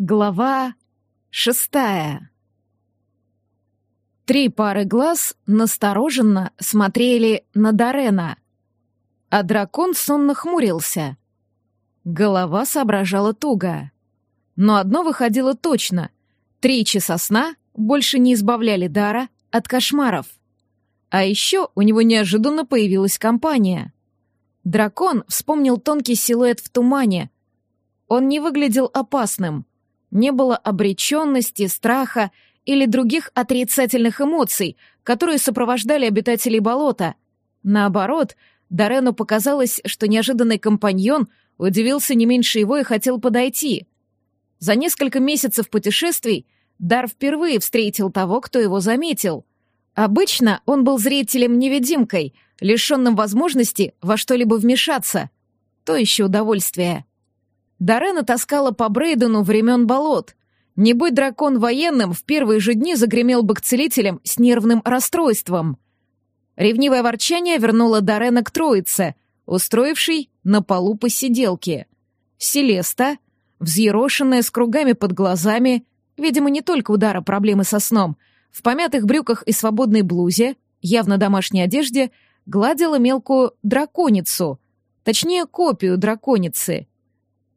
Глава шестая Три пары глаз настороженно смотрели на Дарена, а дракон сонно хмурился. Голова соображала туго. Но одно выходило точно — три часа сна больше не избавляли Дара от кошмаров. А еще у него неожиданно появилась компания. Дракон вспомнил тонкий силуэт в тумане. Он не выглядел опасным — не было обреченности, страха или других отрицательных эмоций, которые сопровождали обитателей болота. Наоборот, Дорену показалось, что неожиданный компаньон удивился не меньше его и хотел подойти. За несколько месяцев путешествий Дар впервые встретил того, кто его заметил. Обычно он был зрителем-невидимкой, лишенным возможности во что-либо вмешаться. То еще удовольствие. Дарена таскала по Брейдену времен болот. Не будь дракон военным, в первые же дни загремел бы к целителям с нервным расстройством. Ревнивое ворчание вернуло Дарена к троице, устроившей на полу посиделки. Селеста, взъерошенная с кругами под глазами, видимо, не только удара проблемы со сном, в помятых брюках и свободной блузе, явно домашней одежде, гладила мелкую драконицу, точнее, копию драконицы —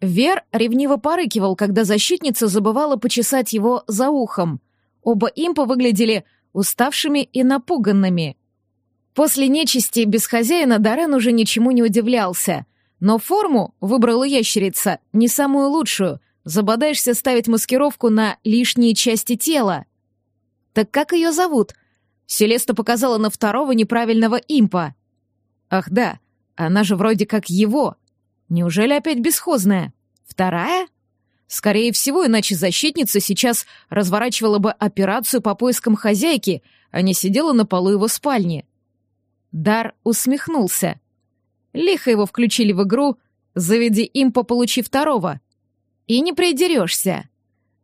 Вер ревниво порыкивал, когда защитница забывала почесать его за ухом. Оба импа выглядели уставшими и напуганными. После нечисти без хозяина Дарен уже ничему не удивлялся. Но форму выбрала ящерица, не самую лучшую. Забодаешься ставить маскировку на лишние части тела. Так как ее зовут? Селеста показала на второго неправильного импа. Ах да, она же вроде как его. Неужели опять бесхозная? Вторая? Скорее всего, иначе защитница сейчас разворачивала бы операцию по поискам хозяйки, а не сидела на полу его спальни. Дар усмехнулся. Лихо его включили в игру, заведи им по получи второго. И не придерешься.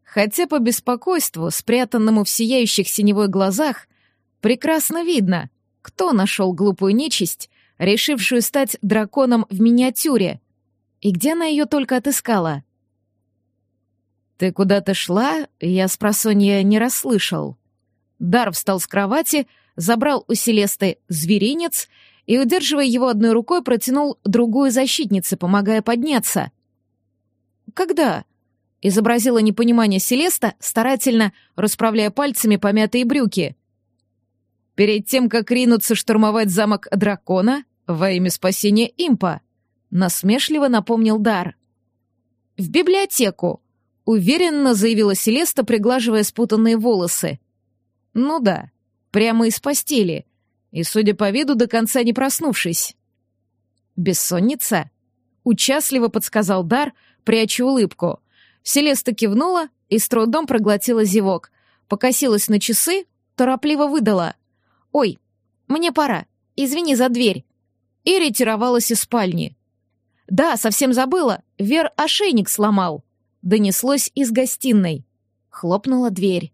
Хотя по беспокойству, спрятанному в сияющих синевой глазах, прекрасно видно, кто нашел глупую нечисть, решившую стать драконом в миниатюре — и где она ее только отыскала? «Ты куда-то шла?» Я с просонья не расслышал. Дар встал с кровати, забрал у Селесты зверинец и, удерживая его одной рукой, протянул другую защитнице, помогая подняться. «Когда?» — изобразила непонимание Селеста, старательно расправляя пальцами помятые брюки. «Перед тем, как ринуться штурмовать замок дракона во имя спасения импа», Насмешливо напомнил Дар. «В библиотеку», — уверенно заявила Селеста, приглаживая спутанные волосы. «Ну да, прямо из постели, и, судя по виду, до конца не проснувшись». «Бессонница?» — участливо подсказал Дар, пряча улыбку. Селеста кивнула и с трудом проглотила зевок, покосилась на часы, торопливо выдала. «Ой, мне пора, извини за дверь», и ретировалась из спальни. «Да, совсем забыла. Вер ошейник сломал». Донеслось из гостиной. Хлопнула дверь.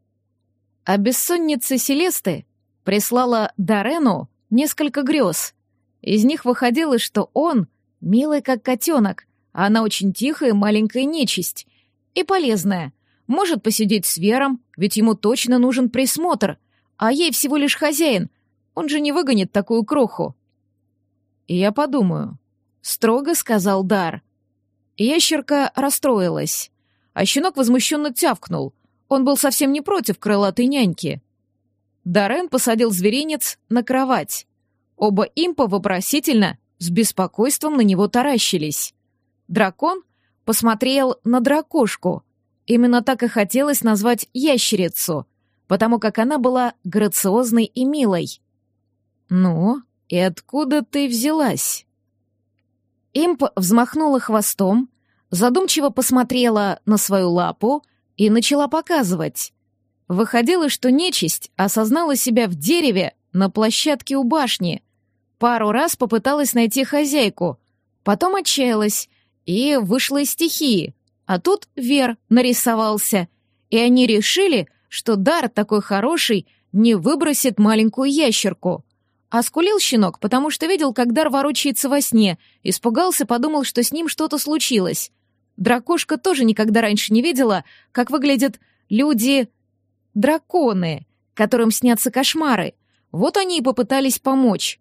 А бессонница Селесты прислала Дарену несколько грез. Из них выходило, что он милый как котенок, а она очень тихая маленькая нечисть. И полезная. Может посидеть с Вером, ведь ему точно нужен присмотр, а ей всего лишь хозяин. Он же не выгонит такую кроху. И я подумаю, строго сказал Дар. Ящерка расстроилась, а щенок возмущенно тявкнул. Он был совсем не против крылатой няньки. Дарен посадил зверинец на кровать. Оба импа вопросительно, с беспокойством на него таращились. Дракон посмотрел на дракошку. Именно так и хотелось назвать ящерицу, потому как она была грациозной и милой. «Ну, и откуда ты взялась?» Имп взмахнула хвостом, задумчиво посмотрела на свою лапу и начала показывать. Выходило, что нечисть осознала себя в дереве на площадке у башни. Пару раз попыталась найти хозяйку, потом отчаялась и вышла из стихии. А тут Вер нарисовался, и они решили, что дар такой хороший не выбросит маленькую ящерку. А скулил щенок, потому что видел, как Дар ворочается во сне, испугался, подумал, что с ним что-то случилось. Дракошка тоже никогда раньше не видела, как выглядят люди-драконы, которым снятся кошмары. Вот они и попытались помочь.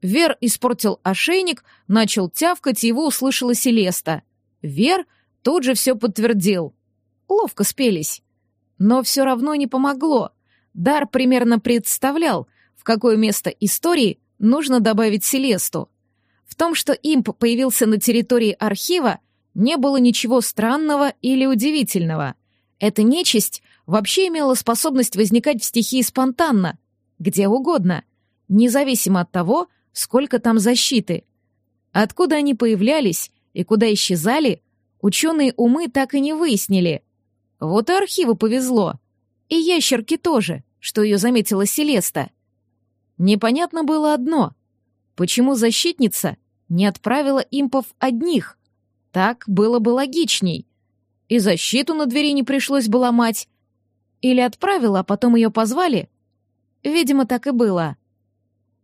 Вер испортил ошейник, начал тявкать, и его услышала Селеста. Вер тут же все подтвердил. Ловко спелись. Но все равно не помогло. Дар примерно представлял, в какое место истории нужно добавить Селесту. В том, что имп появился на территории архива, не было ничего странного или удивительного. Эта нечисть вообще имела способность возникать в стихии спонтанно, где угодно, независимо от того, сколько там защиты. Откуда они появлялись и куда исчезали, ученые умы так и не выяснили. Вот и архиву повезло. И ящерки тоже, что ее заметила Селеста. Непонятно было одно. Почему защитница не отправила импов одних? Так было бы логичней. И защиту на двери не пришлось бы ломать. Или отправила, а потом ее позвали? Видимо, так и было.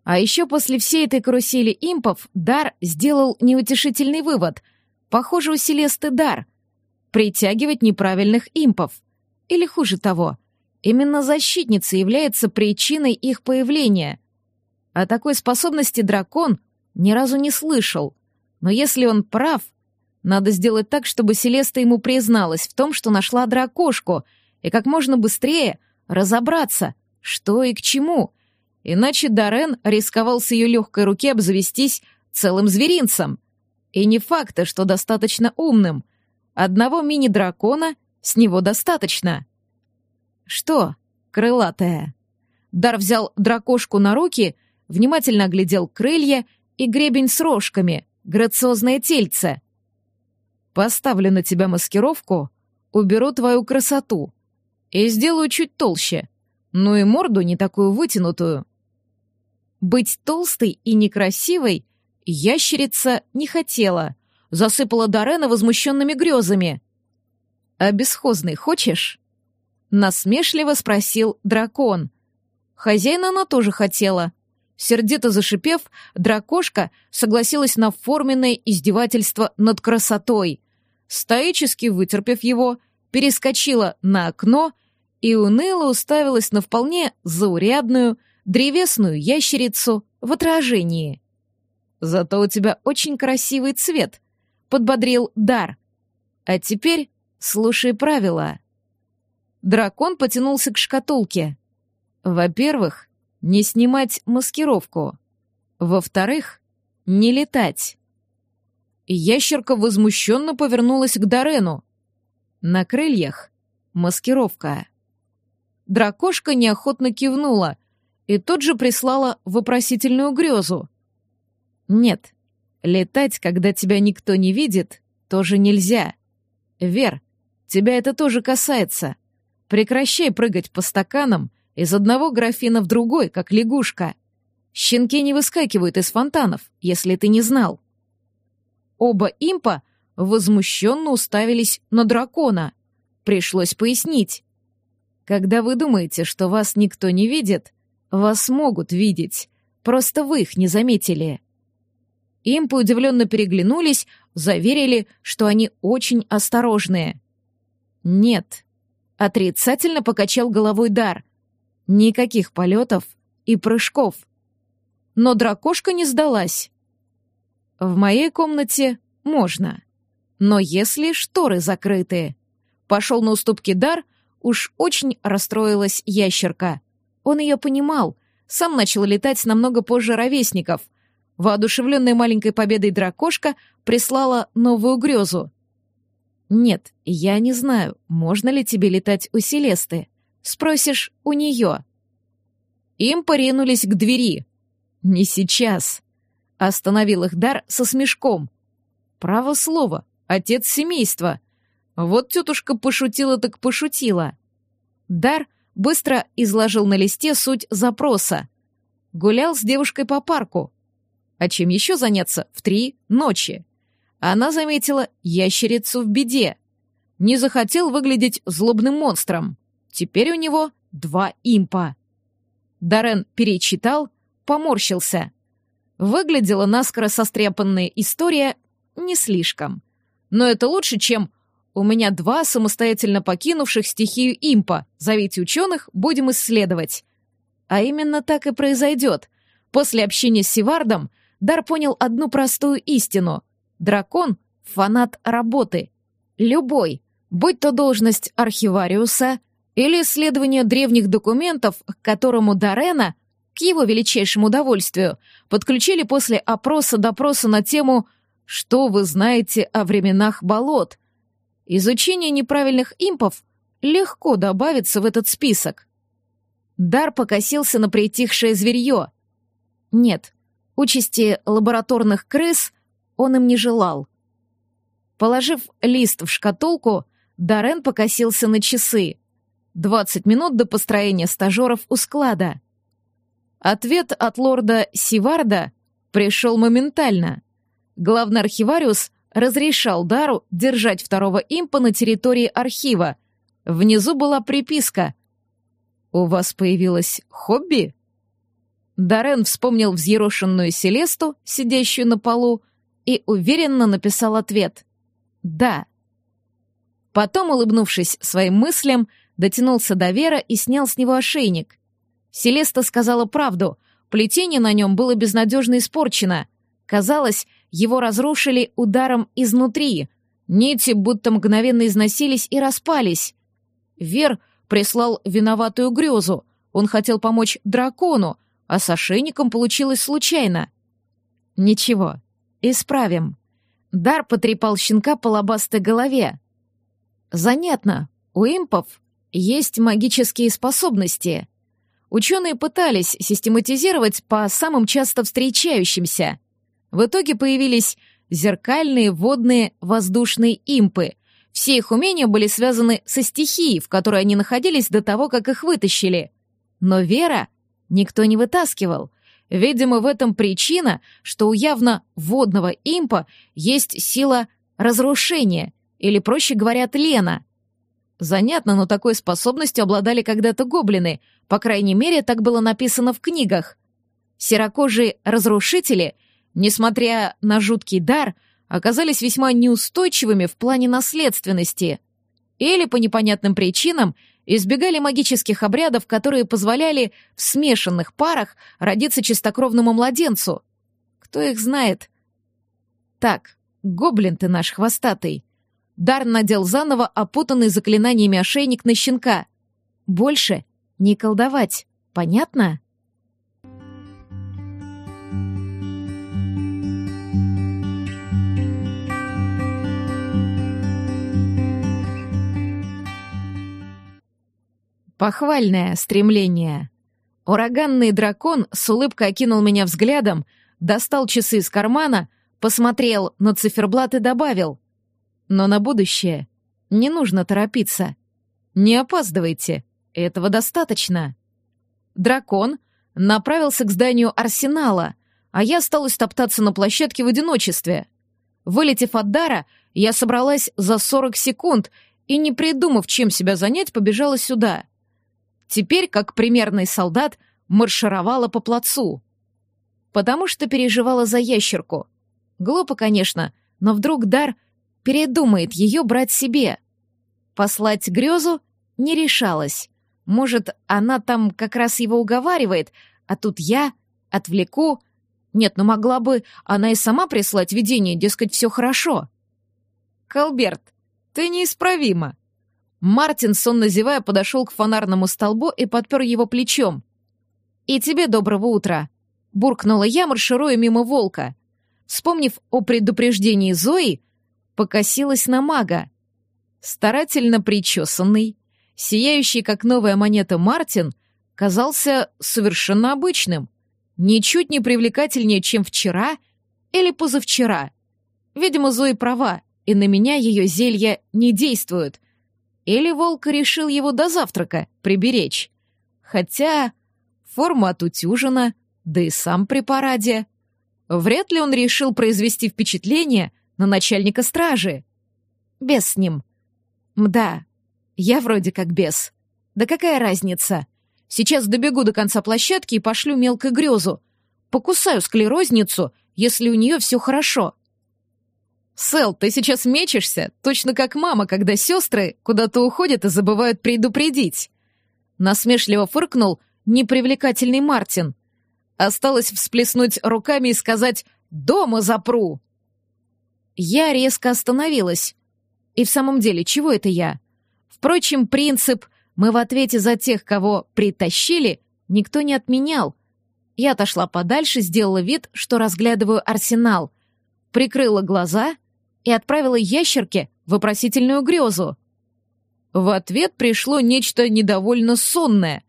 А еще после всей этой карусели импов Дар сделал неутешительный вывод. Похоже, у Селесты дар — притягивать неправильных импов. Или хуже того, именно защитница является причиной их появления. О такой способности дракон ни разу не слышал. Но если он прав, надо сделать так, чтобы Селеста ему призналась в том, что нашла дракошку, и как можно быстрее разобраться, что и к чему — Иначе Дарен рисковал с ее легкой руки обзавестись целым зверинцем. И не факт, что достаточно умным. Одного мини-дракона с него достаточно. Что, крылатая? Дар взял дракошку на руки, внимательно оглядел крылья и гребень с рожками, грациозное тельце. Поставлю на тебя маскировку, уберу твою красоту и сделаю чуть толще, ну и морду не такую вытянутую. Быть толстой и некрасивой ящерица не хотела, засыпала Дорена возмущенными грезами. «А бесхозный хочешь?» Насмешливо спросил дракон. Хозяина она тоже хотела. Сердито зашипев, дракошка согласилась на форменное издевательство над красотой. Стоически вытерпев его, перескочила на окно и уныло уставилась на вполне заурядную, древесную ящерицу в отражении. «Зато у тебя очень красивый цвет», — подбодрил Дар. «А теперь слушай правила». Дракон потянулся к шкатулке. Во-первых, не снимать маскировку. Во-вторых, не летать. Ящерка возмущенно повернулась к Дарену. На крыльях маскировка. Дракошка неохотно кивнула, и тут же прислала вопросительную грезу. «Нет, летать, когда тебя никто не видит, тоже нельзя. Вер, тебя это тоже касается. Прекращай прыгать по стаканам из одного графина в другой, как лягушка. Щенки не выскакивают из фонтанов, если ты не знал». Оба импа возмущенно уставились на дракона. Пришлось пояснить. Когда вы думаете, что вас никто не видит, вас могут видеть, просто вы их не заметили. Импы удивленно переглянулись, заверили, что они очень осторожные. Нет, отрицательно покачал головой Дар. Никаких полетов и прыжков. Но дракошка не сдалась. В моей комнате можно, но если шторы закрыты. Пошел на уступки Дар, уж очень расстроилась ящерка. Он ее понимал, сам начал летать намного позже ровесников. Воодушевленная маленькой победой дракошка прислала новую грезу. «Нет, я не знаю, можно ли тебе летать у Селесты. Спросишь у нее». Им поринулись к двери. «Не сейчас», — остановил их дар со смешком. «Право слово, отец семейства. Вот тетушка пошутила так пошутила». Дар быстро изложил на листе суть запроса. Гулял с девушкой по парку. А чем еще заняться в три ночи? Она заметила ящерицу в беде. Не захотел выглядеть злобным монстром. Теперь у него два импа. Дарен перечитал, поморщился. Выглядела наскоро состряпанная история не слишком. но это лучше, чем «у меня два самостоятельно покинувших стихию импа, зовите ученых, будем исследовать». А именно так и произойдет. После общения с Севардом Дар понял одну простую истину. Дракон — фанат работы. Любой, будь то должность архивариуса или исследование древних документов, к которому Дарена, к его величайшему удовольствию, подключили после опроса-допроса на тему «Что вы знаете о временах болот?». Изучение неправильных импов легко добавится в этот список. Дар покосился на притихшее зверье. Нет, участи лабораторных крыс он им не желал. Положив лист в шкатулку, Дарен покосился на часы. Двадцать минут до построения стажеров у склада. Ответ от лорда Сиварда пришел моментально. Главный архивариус разрешал Дару держать второго импа на территории архива. Внизу была приписка «У вас появилось хобби?» Дарен вспомнил взъерошенную Селесту, сидящую на полу, и уверенно написал ответ «Да». Потом, улыбнувшись своим мыслям, дотянулся до Вера и снял с него ошейник. Селеста сказала правду, плетение на нем было безнадежно испорчено. Казалось, его разрушили ударом изнутри. Нити будто мгновенно износились и распались. Вер прислал виноватую грезу. Он хотел помочь дракону, а с ошейником получилось случайно. Ничего, исправим. Дар потрепал щенка по лобастой голове. Занятно, у импов есть магические способности. Ученые пытались систематизировать по самым часто встречающимся. В итоге появились зеркальные, водные, воздушные импы. Все их умения были связаны со стихией, в которой они находились до того, как их вытащили. Но вера никто не вытаскивал. Видимо, в этом причина, что у явно водного импа есть сила разрушения, или, проще говоря, тлена — Занятно, но такой способностью обладали когда-то гоблины, по крайней мере, так было написано в книгах. Серокожие разрушители, несмотря на жуткий дар, оказались весьма неустойчивыми в плане наследственности. Или, по непонятным причинам, избегали магических обрядов, которые позволяли в смешанных парах родиться чистокровному младенцу. Кто их знает? Так, гоблин ты наш хвостатый. Дар надел заново опутанный заклинаниями ошейник на щенка. Больше не колдовать, понятно? Похвальное стремление. Ураганный дракон с улыбкой окинул меня взглядом, достал часы из кармана, посмотрел на циферблат и добавил. Но на будущее не нужно торопиться. Не опаздывайте, этого достаточно. Дракон направился к зданию арсенала, а я осталась топтаться на площадке в одиночестве. Вылетев от дара, я собралась за 40 секунд и, не придумав, чем себя занять, побежала сюда. Теперь, как примерный солдат, маршировала по плацу. Потому что переживала за ящерку. Глупо, конечно, но вдруг дар передумает ее брать себе. Послать грезу не решалась. Может, она там как раз его уговаривает, а тут я отвлеку. Нет, ну могла бы она и сама прислать видение, дескать, все хорошо. Колберт, ты неисправима. Мартин, сонно зевая, подошел к фонарному столбу и подпер его плечом. «И тебе доброго утра!» — буркнула я, маршируя мимо волка. Вспомнив о предупреждении Зои, покосилась на мага. Старательно причесанный, сияющий как новая монета Мартин, казался совершенно обычным, ничуть не привлекательнее, чем вчера или позавчера. Видимо, Зои права, и на меня ее зелья не действуют. Или волк решил его до завтрака приберечь. Хотя форма отутюжена, да и сам при параде. Вряд ли он решил произвести впечатление — на начальника стражи. Без с ним. Мда, я вроде как без. Да какая разница? Сейчас добегу до конца площадки и пошлю мелкой грезу. Покусаю склерозницу, если у нее все хорошо. «Сэл, ты сейчас мечешься, точно как мама, когда сестры куда-то уходят и забывают предупредить». Насмешливо фыркнул непривлекательный Мартин. Осталось всплеснуть руками и сказать «Дома запру!» Я резко остановилась. И в самом деле, чего это я? Впрочем, принцип «мы в ответе за тех, кого притащили» никто не отменял. Я отошла подальше, сделала вид, что разглядываю арсенал, прикрыла глаза и отправила ящерке вопросительную грезу. В ответ пришло нечто недовольно сонное.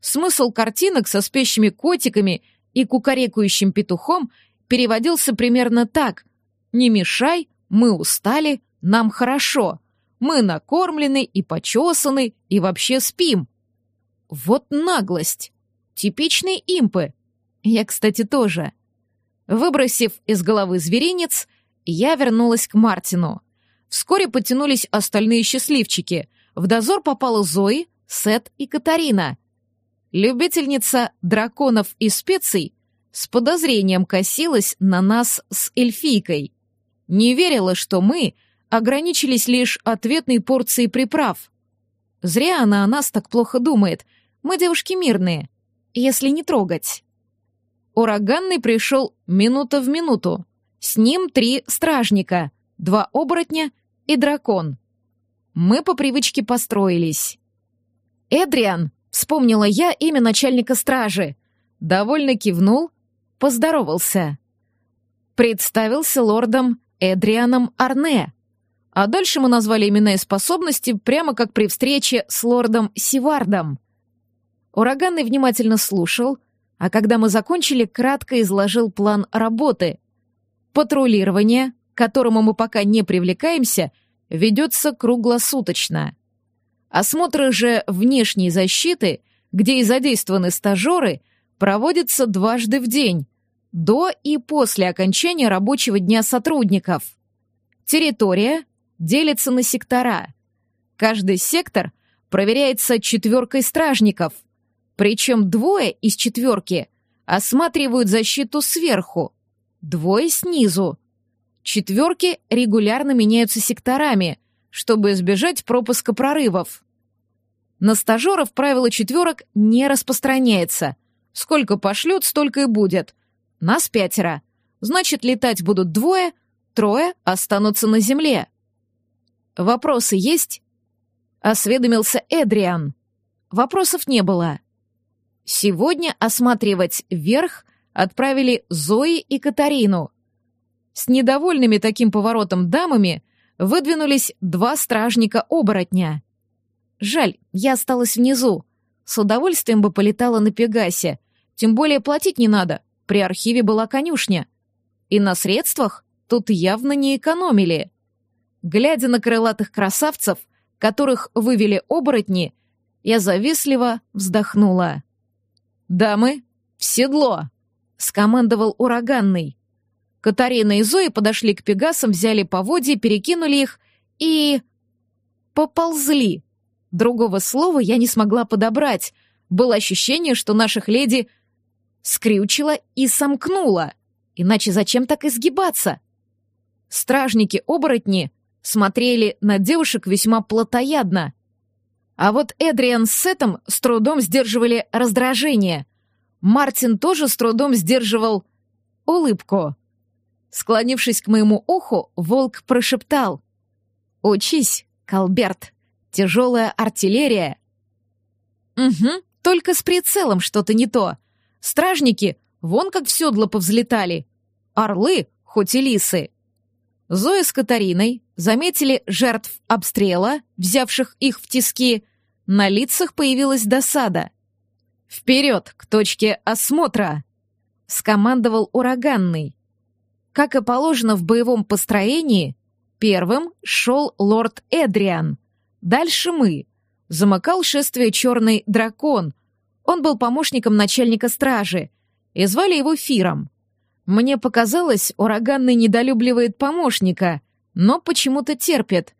Смысл картинок со спящими котиками и кукарекающим петухом переводился примерно так. «Не мешай, мы устали, нам хорошо. Мы накормлены и почесаны, и вообще спим». Вот наглость. Типичные импы. Я, кстати, тоже. Выбросив из головы зверинец, я вернулась к Мартину. Вскоре потянулись остальные счастливчики. В дозор попала Зои, Сет и Катарина. Любительница драконов и специй с подозрением косилась на нас с эльфийкой. Не верила, что мы ограничились лишь ответной порцией приправ. Зря она о нас так плохо думает. Мы девушки мирные, если не трогать. Ураганный пришел минута в минуту. С ним три стражника, два оборотня и дракон. Мы по привычке построились. «Эдриан!» — вспомнила я имя начальника стражи. Довольно кивнул, поздоровался. Представился лордом Эдрианом Арне. А дальше мы назвали имена и способности прямо как при встрече с лордом Сивардом. Ураганный внимательно слушал, а когда мы закончили, кратко изложил план работы. Патрулирование, к которому мы пока не привлекаемся, ведется круглосуточно. Осмотры же внешней защиты, где и задействованы стажеры, проводятся дважды в день, до и после окончания рабочего дня сотрудников. Территория делится на сектора. Каждый сектор проверяется четверкой стражников — причем двое из четверки осматривают защиту сверху, двое снизу. Четверки регулярно меняются секторами, чтобы избежать пропуска прорывов. На стажеров правило четверок не распространяется. Сколько пошлют, столько и будет. Нас пятеро. Значит, летать будут двое, трое останутся на земле. Вопросы есть? Осведомился Эдриан. Вопросов не было. Сегодня осматривать верх отправили Зои и Катарину. С недовольными таким поворотом дамами выдвинулись два стражника-оборотня. Жаль, я осталась внизу. С удовольствием бы полетала на Пегасе. Тем более платить не надо. При архиве была конюшня. И на средствах тут явно не экономили. Глядя на крылатых красавцев, которых вывели оборотни, я завистливо вздохнула. «Дамы, в седло!» — скомандовал ураганный. Катарина и Зои подошли к пегасам, взяли поводья, перекинули их и... поползли. Другого слова я не смогла подобрать. Было ощущение, что наших леди скрючила и сомкнула. Иначе зачем так изгибаться? Стражники-оборотни смотрели на девушек весьма плотоядно. А вот Эдриан с Сетом с трудом сдерживали раздражение. Мартин тоже с трудом сдерживал улыбку. Склонившись к моему уху, волк прошептал. «Учись, Калберт, тяжелая артиллерия». «Угу, только с прицелом что-то не то. Стражники вон как в седло повзлетали. Орлы, хоть и лисы». Зоя с Катариной заметили жертв обстрела, взявших их в тиски. На лицах появилась досада. «Вперед, к точке осмотра!» — скомандовал ураганный. Как и положено в боевом построении, первым шел лорд Эдриан. Дальше мы. Замыкал шествие черный дракон. Он был помощником начальника стражи. И звали его Фиром. Мне показалось, ураганный недолюбливает помощника, но почему-то терпит.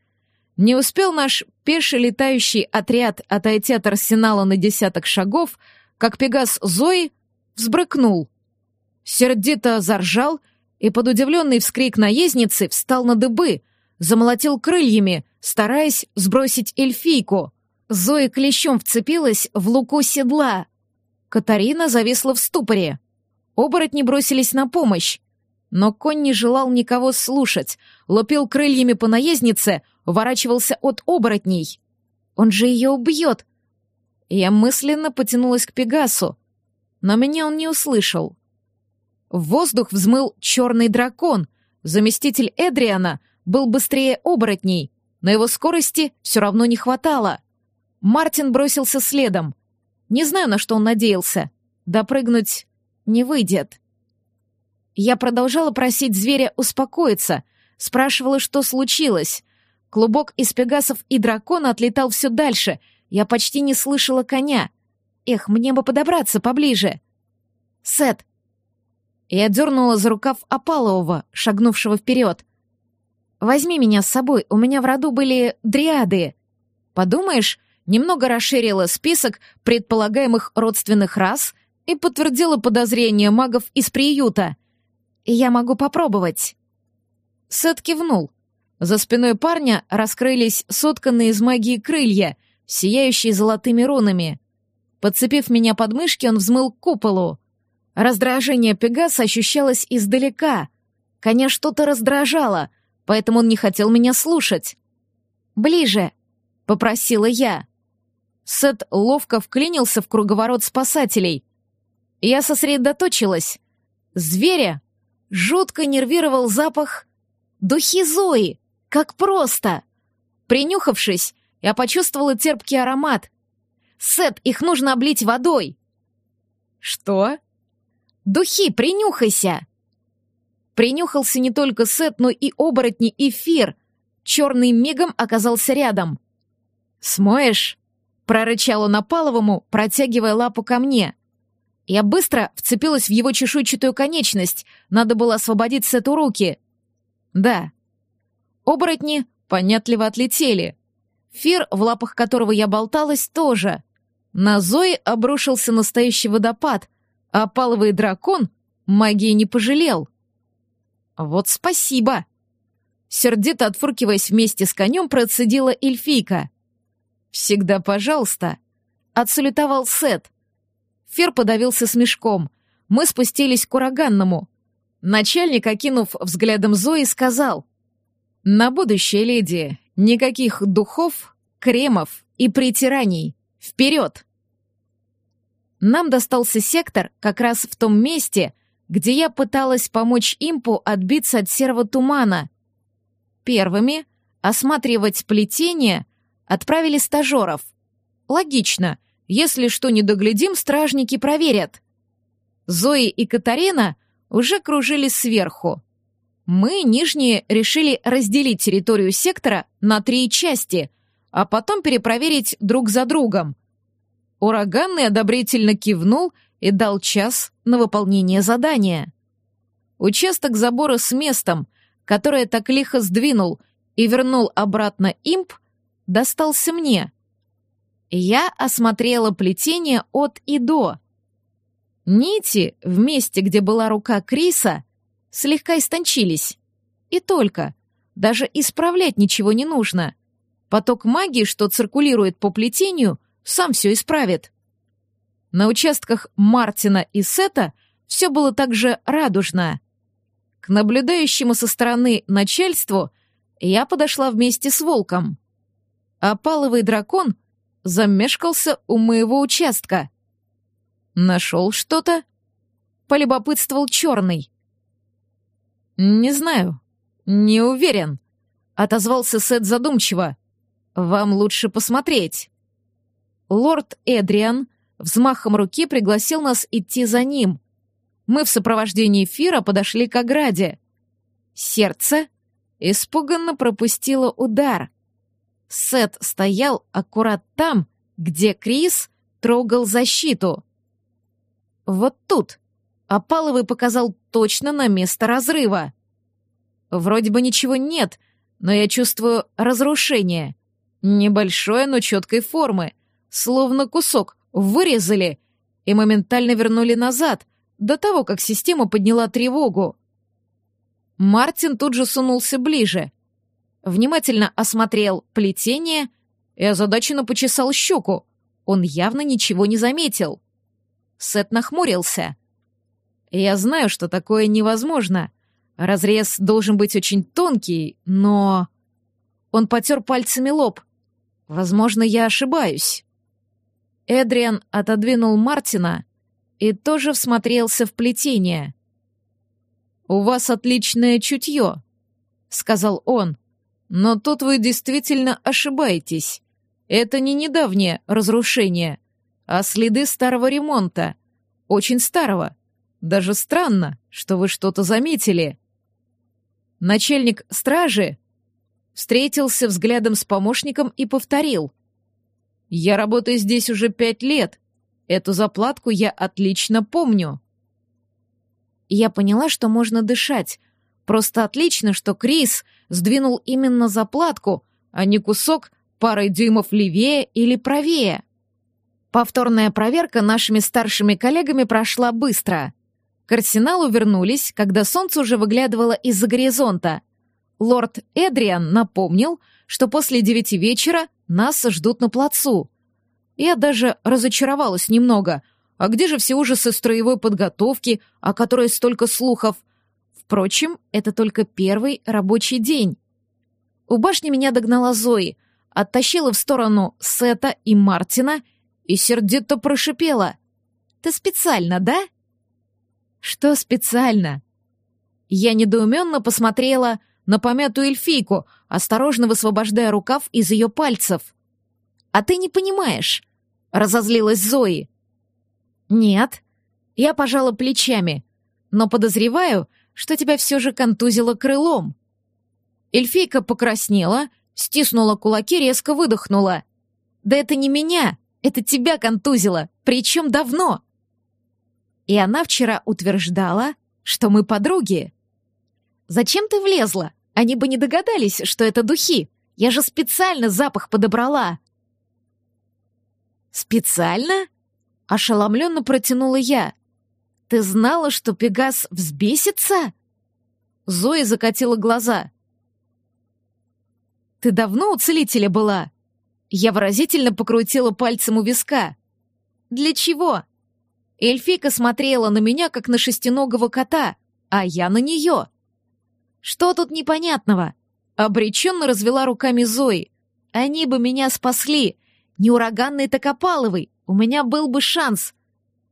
Не успел наш пеший летающий отряд отойти от арсенала на десяток шагов, как Пегас Зои взбрыкнул. Сердито заржал и под удивленный вскрик наездницы встал на дыбы, замолотил крыльями, стараясь сбросить эльфийку. Зоя клещом вцепилась в луку седла. Катарина зависла в ступоре. Оборотни бросились на помощь. Но конь не желал никого слушать, лупил крыльями по наезднице, уворачивался от оборотней. Он же ее убьет. Я мысленно потянулась к Пегасу, но меня он не услышал. В воздух взмыл черный дракон. Заместитель Эдриана был быстрее оборотней, но его скорости все равно не хватало. Мартин бросился следом. Не знаю, на что он надеялся. Допрыгнуть не выйдет. Я продолжала просить зверя успокоиться, спрашивала, что случилось. Клубок из пегасов и дракона отлетал все дальше. Я почти не слышала коня. Эх, мне бы подобраться поближе. Сет. Я дернула за рукав Апалового, шагнувшего вперед. «Возьми меня с собой, у меня в роду были дриады. Подумаешь, немного расширила список предполагаемых родственных рас и подтвердила подозрения магов из приюта. Я могу попробовать. Сет кивнул. За спиной парня раскрылись сотканные из магии крылья, сияющие золотыми рунами. Подцепив меня под мышки, он взмыл к куполу. Раздражение Пегаса ощущалось издалека. Коня что-то раздражало, поэтому он не хотел меня слушать. «Ближе», — попросила я. Сет ловко вклинился в круговорот спасателей. Я сосредоточилась. Зверя жутко нервировал запах духи Зои. Как просто! Принюхавшись, я почувствовала терпкий аромат. «Сет, их нужно облить водой!» «Что?» «Духи, принюхайся!» Принюхался не только Сет, но и оборотни эфир. Черный мигом оказался рядом. «Смоешь?» Прорычал он Апаловому, протягивая лапу ко мне. Я быстро вцепилась в его чешуйчатую конечность, надо было освободить Сету руки. Да. Оборотни понятливо отлетели. Фир, в лапах которого я болталась, тоже. На Зои обрушился настоящий водопад, а опаловый дракон магии не пожалел. Вот спасибо. Сердито отфуркиваясь вместе с конем, процедила эльфийка. «Всегда пожалуйста», — отсалютовал Сет. Фер подавился смешком. Мы спустились к ураганному. Начальник, окинув взглядом Зои, сказал, «На будущее, леди, никаких духов, кремов и притираний. Вперед!» Нам достался сектор как раз в том месте, где я пыталась помочь импу отбиться от серого тумана. Первыми осматривать плетение Отправили стажеров. Логично. Если что не доглядим, стражники проверят. Зои и Катарина уже кружили сверху. Мы, нижние, решили разделить территорию сектора на три части, а потом перепроверить друг за другом. Ураганный одобрительно кивнул и дал час на выполнение задания. Участок забора с местом, которое так лихо сдвинул и вернул обратно имп, достался мне. Я осмотрела плетение от и до. Нити в месте, где была рука Криса, слегка истончились. И только. Даже исправлять ничего не нужно. Поток магии, что циркулирует по плетению, сам все исправит. На участках Мартина и Сета все было также радужно. К наблюдающему со стороны начальству я подошла вместе с волком а паловый дракон замешкался у моего участка. Нашел что-то? Полюбопытствовал черный. Не знаю, не уверен, отозвался Сет задумчиво. Вам лучше посмотреть. Лорд Эдриан взмахом руки пригласил нас идти за ним. Мы в сопровождении Фира подошли к ограде. Сердце испуганно пропустило удар. Сет стоял аккурат там, где Крис трогал защиту. Вот тут. Опаловый показал точно на место разрыва. Вроде бы ничего нет, но я чувствую разрушение. Небольшое, но четкой формы. Словно кусок вырезали и моментально вернули назад, до того, как система подняла тревогу. Мартин тут же сунулся ближе. Внимательно осмотрел плетение и озадаченно почесал щеку. Он явно ничего не заметил. Сет нахмурился. «Я знаю, что такое невозможно. Разрез должен быть очень тонкий, но...» Он потер пальцами лоб. «Возможно, я ошибаюсь». Эдриан отодвинул Мартина и тоже всмотрелся в плетение. «У вас отличное чутье», — сказал он. «Но тут вы действительно ошибаетесь. Это не недавнее разрушение, а следы старого ремонта. Очень старого. Даже странно, что вы что-то заметили». Начальник стражи встретился взглядом с помощником и повторил. «Я работаю здесь уже пять лет. Эту заплатку я отлично помню». Я поняла, что можно дышать. Просто отлично, что Крис сдвинул именно заплатку, а не кусок парой дюймов левее или правее. Повторная проверка нашими старшими коллегами прошла быстро. К арсеналу вернулись, когда солнце уже выглядывало из-за горизонта. Лорд Эдриан напомнил, что после девяти вечера нас ждут на плацу. Я даже разочаровалась немного. А где же все ужасы строевой подготовки, о которой столько слухов? Впрочем, это только первый рабочий день. У башни меня догнала Зои, оттащила в сторону Сета и Мартина и сердито прошипела. «Ты специально, да?» «Что специально?» Я недоуменно посмотрела на помятую эльфийку, осторожно высвобождая рукав из ее пальцев. «А ты не понимаешь», — разозлилась Зои. «Нет». Я пожала плечами, но подозреваю, что тебя все же контузило крылом. Эльфийка покраснела, стиснула кулаки, резко выдохнула. «Да это не меня, это тебя контузило, причем давно». И она вчера утверждала, что мы подруги. «Зачем ты влезла? Они бы не догадались, что это духи. Я же специально запах подобрала». «Специально?» — ошеломленно протянула я. «Ты знала, что Пегас взбесится?» Зоя закатила глаза. «Ты давно у целителя была?» Я выразительно покрутила пальцем у виска. «Для чего?» Эльфийка смотрела на меня, как на шестиногого кота, а я на нее. «Что тут непонятного?» Обреченно развела руками Зои. «Они бы меня спасли. Не ураганный, так опаловый. У меня был бы шанс.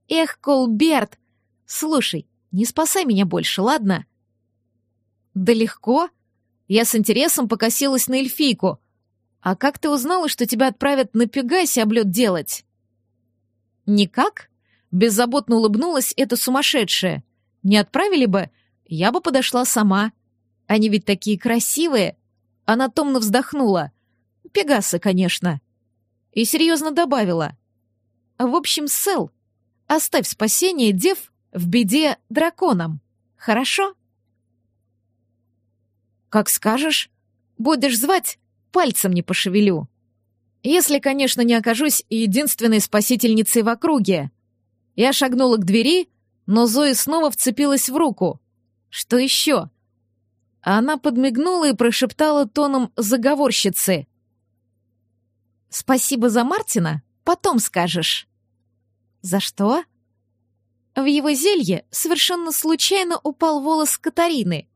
Эх, Колберт! Слушай, не спасай меня больше, ладно?» «Да легко». Я с интересом покосилась на эльфийку. «А как ты узнала, что тебя отправят на Пегасе облет делать?» «Никак?» Беззаботно улыбнулась эта сумасшедшая. «Не отправили бы, я бы подошла сама. Они ведь такие красивые!» Она томно вздохнула. «Пегасы, конечно». И серьезно добавила. «В общем, Сэл, оставь спасение дев в беде драконам. Хорошо?» «Как скажешь. Будешь звать, пальцем не пошевелю. Если, конечно, не окажусь единственной спасительницей в округе. Я шагнула к двери, но Зоя снова вцепилась в руку. Что еще? Она подмигнула и прошептала тоном заговорщицы. «Спасибо за Мартина, потом скажешь». «За что?» В его зелье совершенно случайно упал волос Катарины.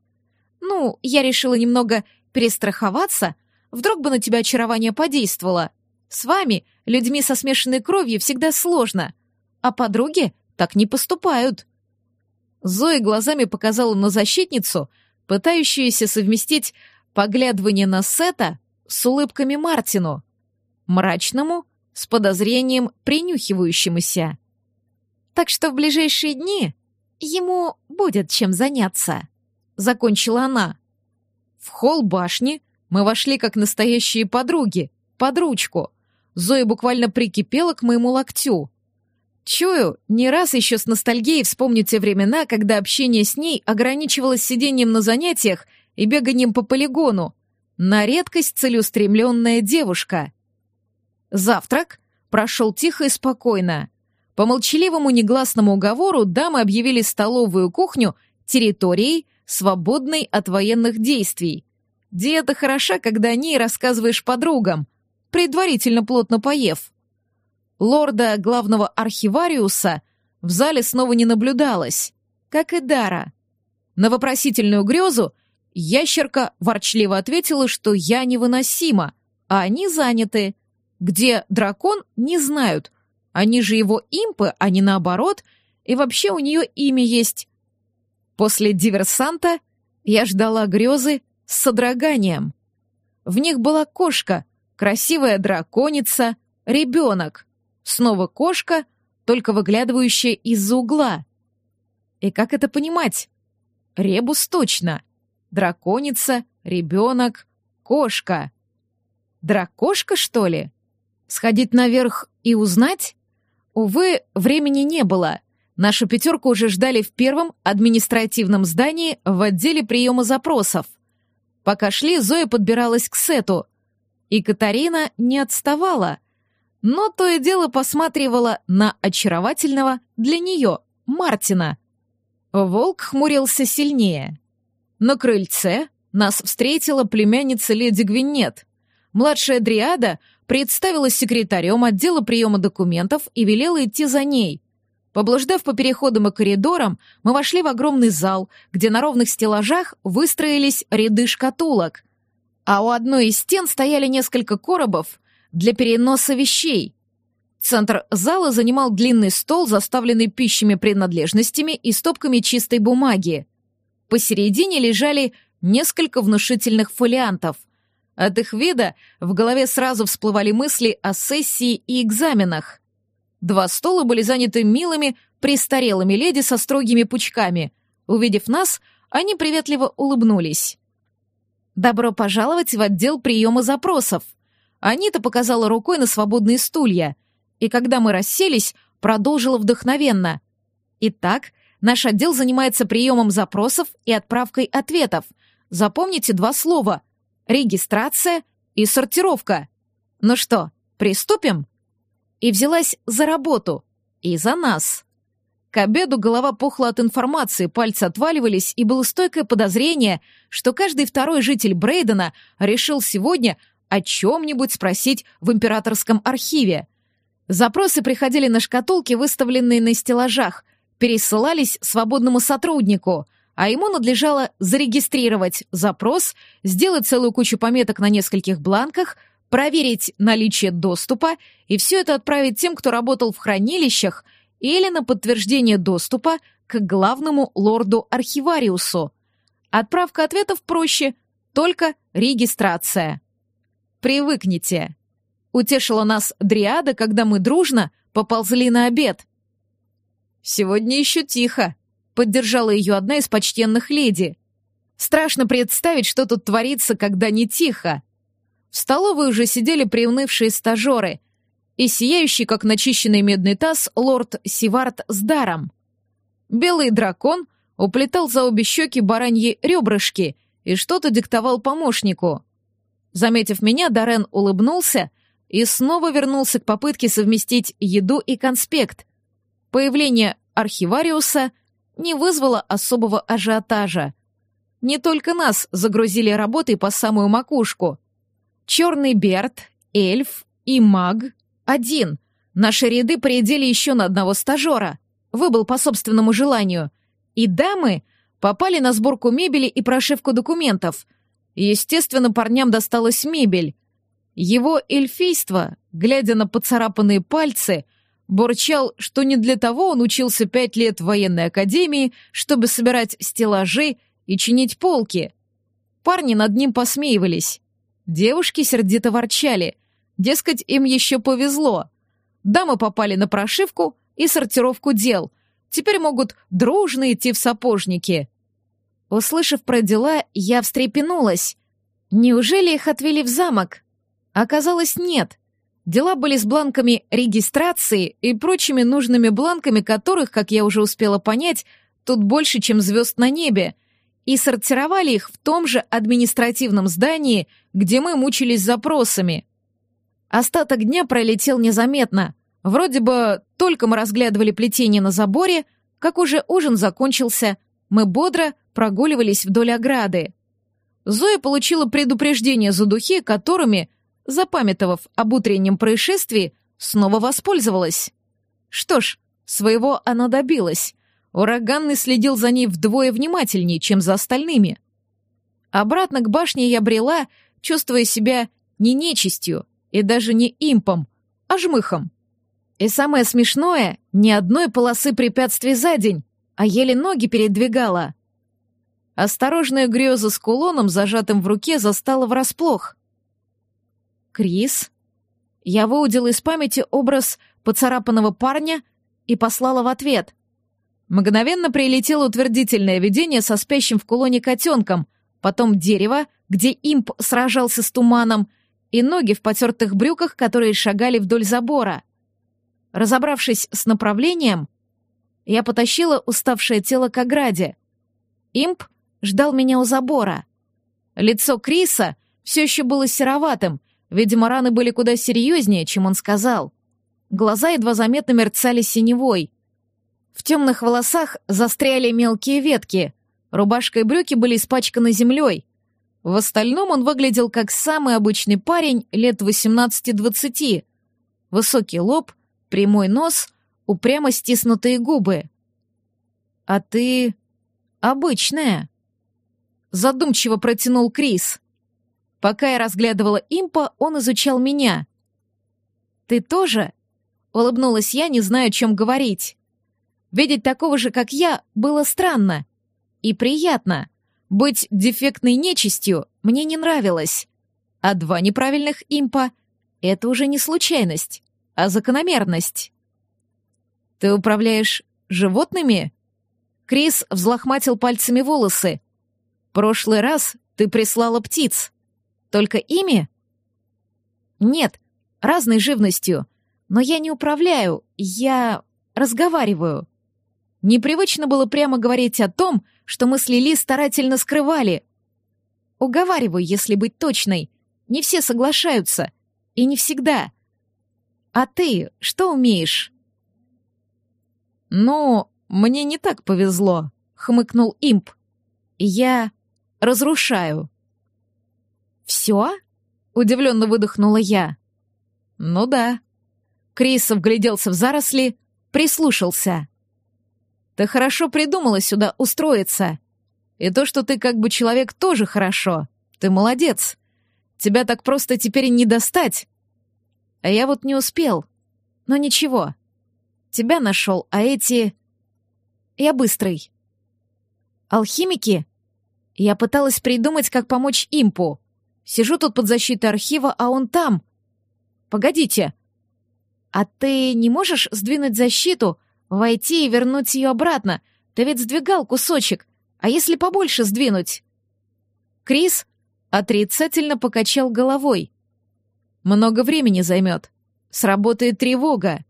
Ну, я решила немного перестраховаться, вдруг бы на тебя очарование подействовало. С вами, людьми со смешанной кровью, всегда сложно а подруги так не поступают. Зоя глазами показала на защитницу, пытающуюся совместить поглядывание на Сета с улыбками Мартину, мрачному, с подозрением принюхивающемуся. Так что в ближайшие дни ему будет чем заняться, закончила она. В холл башни мы вошли как настоящие подруги, под ручку. Зоя буквально прикипела к моему локтю. Чую, не раз еще с ностальгией вспомню те времена, когда общение с ней ограничивалось сидением на занятиях и беганием по полигону. На редкость целеустремленная девушка. Завтрак прошел тихо и спокойно. По молчаливому негласному уговору дамы объявили столовую кухню территорией свободной от военных действий. Диета хороша, когда о ней рассказываешь подругам, предварительно плотно поев. Лорда главного архивариуса в зале снова не наблюдалось, как и Дара. На вопросительную грезу ящерка ворчливо ответила, что я невыносима, а они заняты. Где дракон, не знают. Они же его импы, а не наоборот, и вообще у нее имя есть. После диверсанта я ждала грезы с содроганием. В них была кошка, красивая драконица, ребенок. Снова кошка, только выглядывающая из-за угла. И как это понимать? Ребус точно. Драконица, ребенок, кошка. Дракошка, что ли? Сходить наверх и узнать? Увы, времени не было. Нашу пятерку уже ждали в первом административном здании в отделе приема запросов. Пока шли, Зоя подбиралась к сету. И Катарина не отставала, но то и дело посматривала на очаровательного для нее Мартина. Волк хмурился сильнее. На крыльце нас встретила племянница леди Гвинет. Младшая Дриада представилась секретарем отдела приема документов и велела идти за ней. Поблуждав по переходам и коридорам, мы вошли в огромный зал, где на ровных стеллажах выстроились ряды шкатулок, а у одной из стен стояли несколько коробов для переноса вещей. Центр зала занимал длинный стол, заставленный пищими принадлежностями и стопками чистой бумаги. Посередине лежали несколько внушительных фолиантов. От их вида в голове сразу всплывали мысли о сессии и экзаменах. Два стола были заняты милыми, престарелыми леди со строгими пучками. Увидев нас, они приветливо улыбнулись. «Добро пожаловать в отдел приема запросов». Анита показала рукой на свободные стулья, и когда мы расселись, продолжила вдохновенно. «Итак, наш отдел занимается приемом запросов и отправкой ответов. Запомните два слова — регистрация и сортировка. Ну что, приступим?» и взялась за работу. И за нас. К обеду голова пухла от информации, пальцы отваливались, и было стойкое подозрение, что каждый второй житель Брейдена решил сегодня о чем-нибудь спросить в императорском архиве. Запросы приходили на шкатулки, выставленные на стеллажах, пересылались свободному сотруднику, а ему надлежало зарегистрировать запрос, сделать целую кучу пометок на нескольких бланках — проверить наличие доступа и все это отправить тем, кто работал в хранилищах, или на подтверждение доступа к главному лорду-архивариусу. Отправка ответов проще, только регистрация. «Привыкните», — утешила нас Дриада, когда мы дружно поползли на обед. «Сегодня еще тихо», — поддержала ее одна из почтенных леди. «Страшно представить, что тут творится, когда не тихо», в столовой уже сидели приунывшие стажеры и сияющий, как начищенный медный таз, лорд Сивард с даром. Белый дракон уплетал за обе щеки бараньи ребрышки и что-то диктовал помощнику. Заметив меня, Дарен улыбнулся и снова вернулся к попытке совместить еду и конспект. Появление архивариуса не вызвало особого ажиотажа. Не только нас загрузили работой по самую макушку — Черный Берт, эльф и маг — один. Наши ряды поредели еще на одного стажера. Выбыл по собственному желанию. И дамы попали на сборку мебели и прошивку документов. Естественно, парням досталась мебель. Его эльфийство, глядя на поцарапанные пальцы, бурчал, что не для того он учился пять лет в военной академии, чтобы собирать стеллажи и чинить полки. Парни над ним посмеивались. Девушки сердито ворчали. Дескать, им еще повезло. Дамы попали на прошивку и сортировку дел. Теперь могут дружно идти в сапожники. Услышав про дела, я встрепенулась. Неужели их отвели в замок? Оказалось, нет. Дела были с бланками регистрации и прочими нужными бланками, которых, как я уже успела понять, тут больше, чем звезд на небе — и сортировали их в том же административном здании, где мы мучились запросами. Остаток дня пролетел незаметно. Вроде бы только мы разглядывали плетение на заборе, как уже ужин закончился, мы бодро прогуливались вдоль ограды. Зоя получила предупреждение за духи, которыми, запамятовав об утреннем происшествии, снова воспользовалась. Что ж, своего она добилась. Ураганный следил за ней вдвое внимательнее, чем за остальными. Обратно к башне я брела, чувствуя себя не нечистью и даже не импом, а жмыхом. И самое смешное, ни одной полосы препятствий за день, а еле ноги передвигала. Осторожная греза с кулоном, зажатым в руке, застала врасплох. «Крис?» Я выудила из памяти образ поцарапанного парня и послала в ответ. Мгновенно прилетело утвердительное видение со спящим в кулоне котенком, потом дерево, где имп сражался с туманом, и ноги в потертых брюках, которые шагали вдоль забора. Разобравшись с направлением, я потащила уставшее тело к ограде. Имп ждал меня у забора. Лицо Криса все еще было сероватым, видимо, раны были куда серьезнее, чем он сказал. Глаза едва заметно мерцали синевой. В темных волосах застряли мелкие ветки, рубашка и брюки были испачканы землей. В остальном он выглядел как самый обычный парень лет 18-20. Высокий лоб, прямой нос, упрямо стиснутые губы. «А ты... обычная», — задумчиво протянул Крис. Пока я разглядывала импа, он изучал меня. «Ты тоже?» — улыбнулась я, не зная, о чем говорить. Видеть такого же, как я, было странно и приятно. Быть дефектной нечистью мне не нравилось. А два неправильных импа — это уже не случайность а закономерность. Ты управляешь животными? Крис взлохматил пальцами волосы. Прошлый раз ты прислала птиц. Только ими? Нет, разной живностью. Но я не управляю, я разговариваю. Непривычно было прямо говорить о том, что мы с Лили старательно скрывали. Уговариваю, если быть точной. Не все соглашаются. И не всегда. А ты что умеешь?» «Ну, мне не так повезло», — хмыкнул имп. «Я разрушаю». «Все?» — удивленно выдохнула я. «Ну да». Крис вгляделся в заросли, прислушался. «Ты хорошо придумала сюда устроиться. И то, что ты как бы человек, тоже хорошо. Ты молодец. Тебя так просто теперь не достать. А я вот не успел. Но ничего. Тебя нашел, а эти... Я быстрый. Алхимики? Я пыталась придумать, как помочь импу. Сижу тут под защитой архива, а он там. Погодите. А ты не можешь сдвинуть защиту, войти и вернуть ее обратно? Ты ведь сдвигал кусочек. А если побольше сдвинуть? Крис отрицательно покачал головой. Много времени займет. Сработает тревога.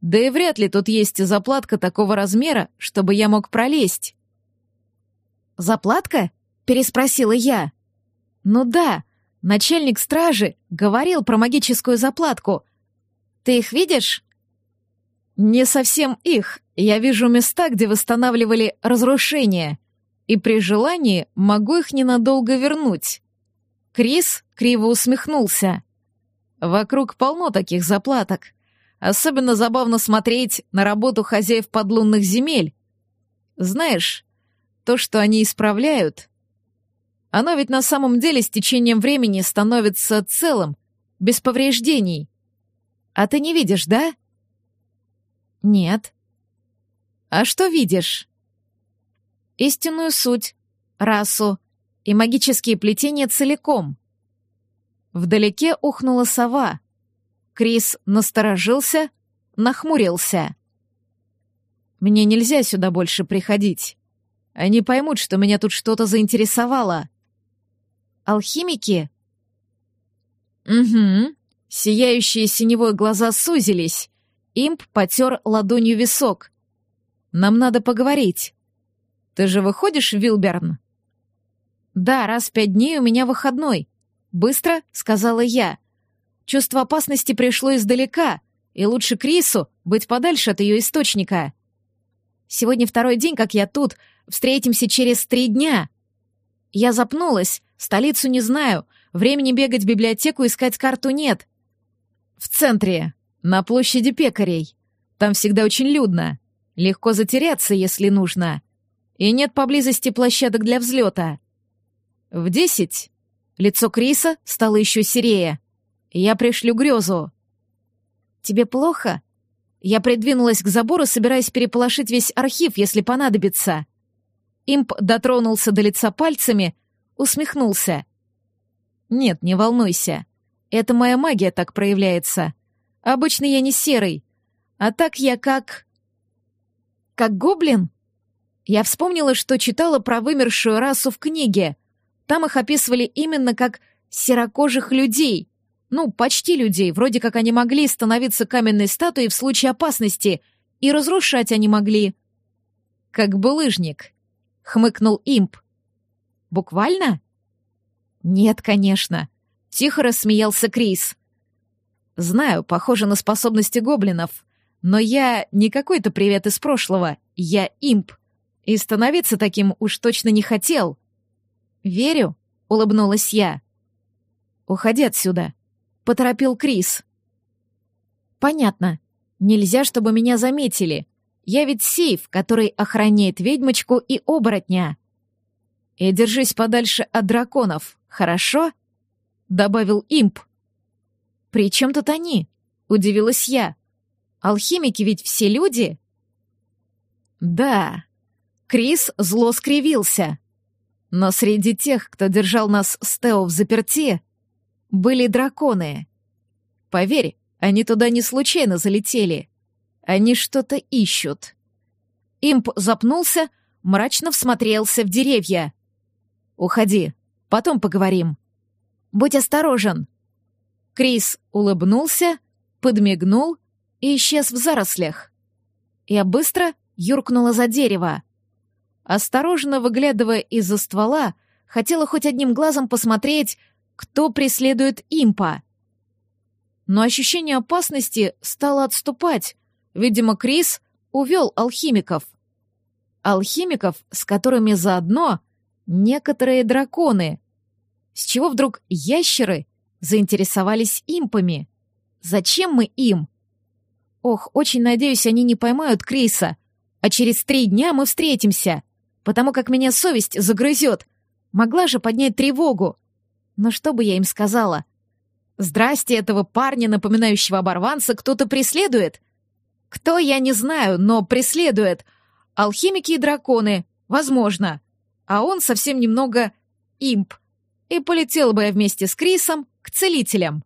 Да и вряд ли тут есть заплатка такого размера, чтобы я мог пролезть. «Заплатка?» — переспросила я. «Ну да, начальник стражи говорил про магическую заплатку. Ты их видишь?» «Не совсем их. Я вижу места, где восстанавливали разрушения, и при желании могу их ненадолго вернуть». Крис криво усмехнулся. Вокруг полно таких заплаток. Особенно забавно смотреть на работу хозяев подлунных земель. Знаешь, то, что они исправляют, оно ведь на самом деле с течением времени становится целым, без повреждений. А ты не видишь, да? Нет. А что видишь? Истинную суть, расу и магические плетения целиком — Вдалеке ухнула сова. Крис насторожился, нахмурился. «Мне нельзя сюда больше приходить. Они поймут, что меня тут что-то заинтересовало». «Алхимики?» «Угу». Сияющие синевой глаза сузились. Имп потер ладонью висок. «Нам надо поговорить. Ты же выходишь в Вилберн?» «Да, раз в пять дней у меня выходной. Быстро сказала я. Чувство опасности пришло издалека, и лучше Крису быть подальше от ее источника. Сегодня второй день, как я тут, встретимся через три дня. Я запнулась, столицу не знаю, времени бегать в библиотеку искать карту нет. В центре, на площади пекарей. Там всегда очень людно. Легко затеряться, если нужно. И нет поблизости площадок для взлета. В десять лицо Криса стало еще серее. Я пришлю грезу. «Тебе плохо?» Я придвинулась к забору, собираясь переполошить весь архив, если понадобится. Имп дотронулся до лица пальцами, усмехнулся. «Нет, не волнуйся. Это моя магия так проявляется. Обычно я не серый, а так я как...» «Как гоблин?» Я вспомнила, что читала про вымершую расу в книге. Там их описывали именно как серокожих людей. Ну, почти людей, вроде как они могли становиться каменной статуей в случае опасности, и разрушать они могли. Как булыжник, — хмыкнул имп. Буквально? Нет, конечно. Тихо рассмеялся Крис. Знаю, похоже на способности гоблинов, но я не какой-то привет из прошлого, я имп. И становиться таким уж точно не хотел. Верю, улыбнулась я. Уходи отсюда, поторопил Крис. Понятно. Нельзя, чтобы меня заметили. Я ведь сейф, который охраняет ведьмочку и оборотня. И держись подальше от драконов, хорошо? Добавил имп. При чем тут они? Удивилась я. Алхимики ведь все люди? Да, Крис зло скривился. Но среди тех, кто держал нас с Тео в заперти, были драконы. Поверь, они туда не случайно залетели. Они что-то ищут. Имп запнулся, мрачно всмотрелся в деревья. «Уходи, потом поговорим». «Будь осторожен». Крис улыбнулся, подмигнул и исчез в зарослях. Я быстро юркнула за дерево. Осторожно выглядывая из-за ствола, хотела хоть одним глазом посмотреть, кто преследует импа. Но ощущение опасности стало отступать. Видимо, Крис увел алхимиков. Алхимиков, с которыми заодно некоторые драконы. С чего вдруг ящеры заинтересовались импами? Зачем мы им? Ох, очень надеюсь, они не поймают Криса, а через три дня мы встретимся потому как меня совесть загрызет. Могла же поднять тревогу. Но что бы я им сказала? Здрасте, этого парня, напоминающего оборванца, кто-то преследует? Кто, я не знаю, но преследует. Алхимики и драконы, возможно. А он совсем немного имп. И полетел бы я вместе с Крисом к целителям.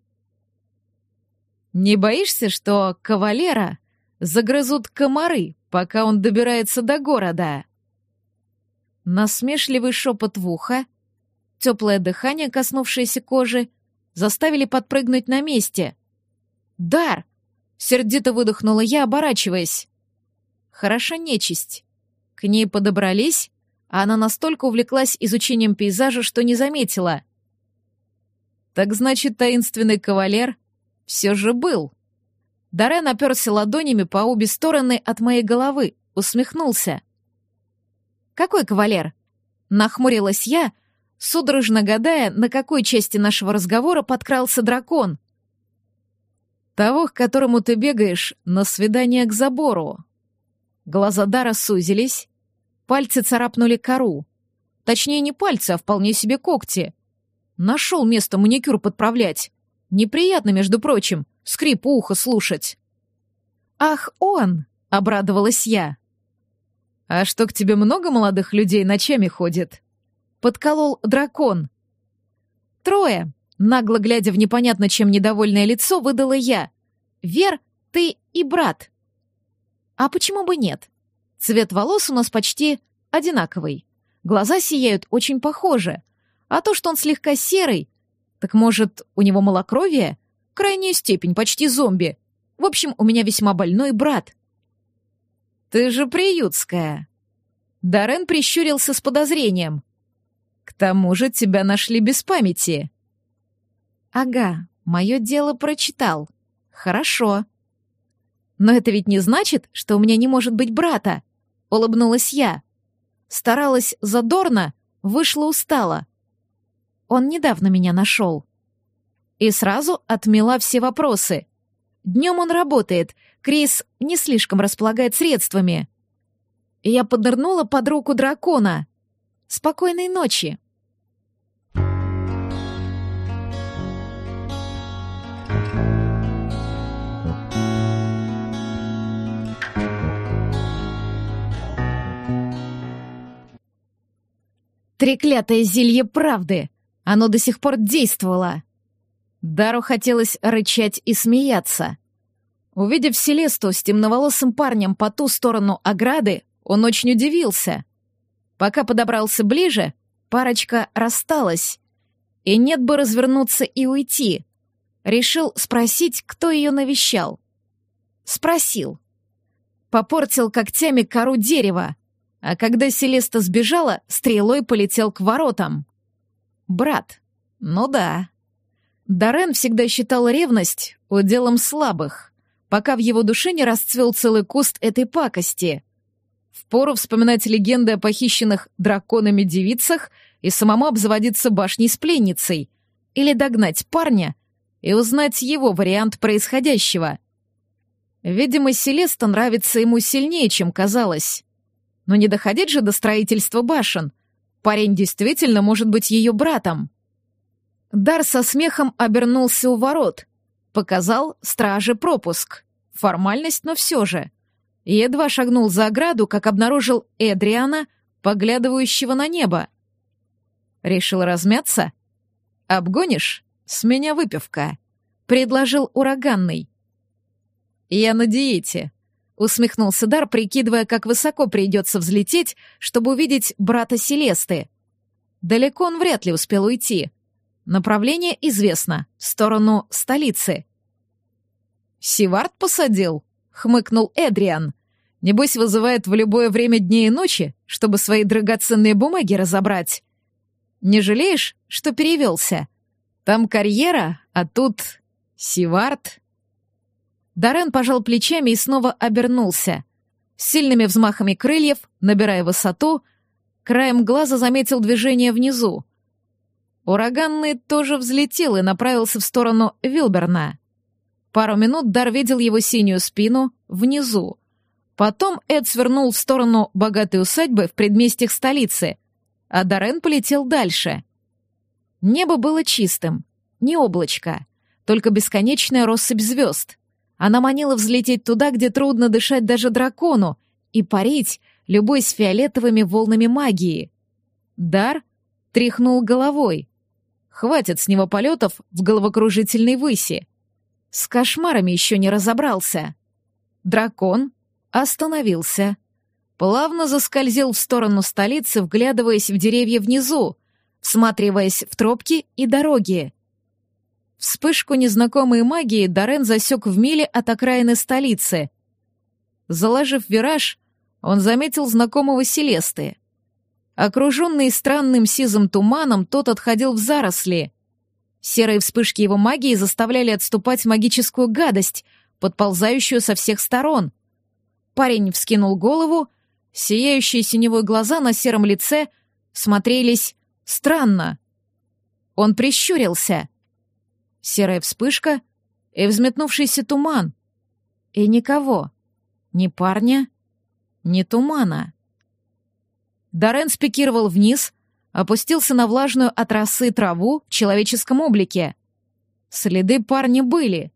Не боишься, что кавалера загрызут комары, пока он добирается до города? Насмешливый шепот в ухо, теплое дыхание, коснувшееся кожи, заставили подпрыгнуть на месте. «Дар!» — сердито выдохнула я, оборачиваясь. «Хороша нечисть». К ней подобрались, она настолько увлеклась изучением пейзажа, что не заметила. «Так значит, таинственный кавалер все же был». Дарен оперся ладонями по обе стороны от моей головы, усмехнулся. «Какой кавалер?» Нахмурилась я, судорожно гадая, на какой части нашего разговора подкрался дракон. «Того, к которому ты бегаешь на свидание к забору». Глаза Дара сузились, пальцы царапнули кору. Точнее, не пальцы, а вполне себе когти. Нашел место маникюр подправлять. Неприятно, между прочим, скрип уха слушать. «Ах, он!» — обрадовалась я. «А что, к тебе много молодых людей ночами ходит?» Подколол дракон. «Трое!» Нагло глядя в непонятно чем недовольное лицо, выдала я. «Вер, ты и брат». «А почему бы нет? Цвет волос у нас почти одинаковый. Глаза сияют очень похоже. А то, что он слегка серый, так может, у него малокровие? Крайняя степень, почти зомби. В общем, у меня весьма больной брат. «Ты же приютская!» Дарен прищурился с подозрением. «К тому же тебя нашли без памяти». «Ага, мое дело прочитал. Хорошо». «Но это ведь не значит, что у меня не может быть брата», — улыбнулась я. старалась задорно, вышла устала. Он недавно меня нашел. И сразу отмела все вопросы. Днем он работает, Крис не слишком располагает средствами. Я поднырнула под руку дракона. Спокойной ночи. Треклятое зелье правды! Оно до сих пор действовало. Дару хотелось рычать и смеяться. Увидев Селесту с темноволосым парнем по ту сторону ограды, он очень удивился. Пока подобрался ближе, парочка рассталась. И нет бы развернуться и уйти. Решил спросить, кто ее навещал. Спросил. Попортил когтями кору дерева, а когда Селеста сбежала, стрелой полетел к воротам. Брат. Ну да. Дарен всегда считал ревность уделом слабых, пока в его душе не расцвел целый куст этой пакости. Впору вспоминать легенды о похищенных драконами девицах и самому обзаводиться башней с пленницей, или догнать парня и узнать его вариант происходящего. Видимо, Селеста нравится ему сильнее, чем казалось. Но не доходить же до строительства башен. Парень действительно может быть ее братом. Дар со смехом обернулся у ворот. Показал страже пропуск. Формальность, но все же. Едва шагнул за ограду, как обнаружил Эдриана, поглядывающего на небо. Решил размяться? «Обгонишь? С меня выпивка», — предложил ураганный. «Я на диете», усмехнулся Дар, прикидывая, как высоко придется взлететь, чтобы увидеть брата Селесты. Далеко он вряд ли успел уйти. Направление известно, в сторону столицы. «Сивард посадил?» — хмыкнул Эдриан. «Небось, вызывает в любое время дня и ночи, чтобы свои драгоценные бумаги разобрать. Не жалеешь, что перевелся? Там карьера, а тут Сивард...» Дарен пожал плечами и снова обернулся. С сильными взмахами крыльев, набирая высоту, краем глаза заметил движение внизу. Ураганный тоже взлетел и направился в сторону Вилберна. Пару минут Дар видел его синюю спину внизу. Потом Эд свернул в сторону богатой усадьбы в предместьях столицы, а Дарен полетел дальше. Небо было чистым, не облачко, только бесконечная россыпь звезд. Она манила взлететь туда, где трудно дышать даже дракону, и парить, любой с фиолетовыми волнами магии. Дар тряхнул головой. Хватит с него полетов в головокружительной выси. С кошмарами еще не разобрался. Дракон остановился. Плавно заскользил в сторону столицы, вглядываясь в деревья внизу, всматриваясь в тропки и дороги. Вспышку незнакомой магии Дорен засек в миле от окраины столицы. Заложив вираж, он заметил знакомого Селесты. Окруженный странным сизым туманом, тот отходил в заросли. Серые вспышки его магии заставляли отступать магическую гадость, подползающую со всех сторон. Парень вскинул голову, сияющие синевой глаза на сером лице смотрелись странно. Он прищурился — серая вспышка и взметнувшийся туман. И никого. Ни парня, ни тумана. Дорен спикировал вниз, опустился на влажную от росы траву в человеческом облике. Следы парня были,